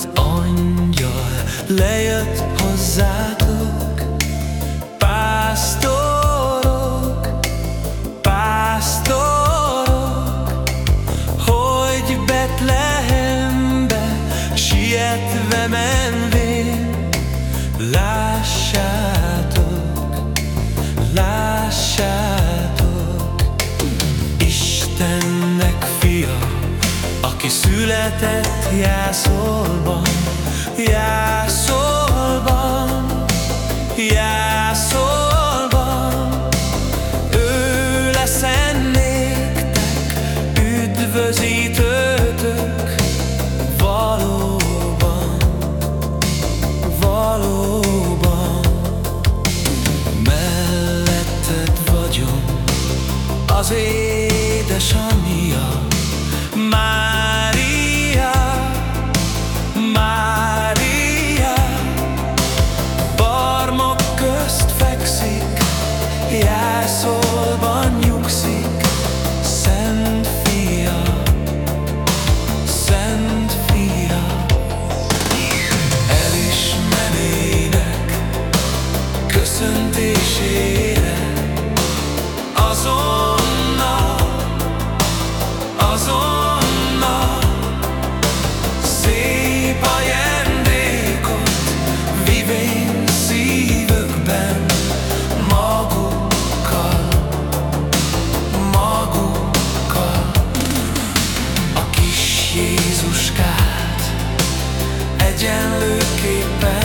az angyal lejött hozzátok, pásztorok, pásztorok, hogy Betlen. Született jászolban Jászolban, jászolban. Ő leszen néktek üdvözítőtök Valóban, valóban. Melletted vagyok az édesanyja egyenlőképpen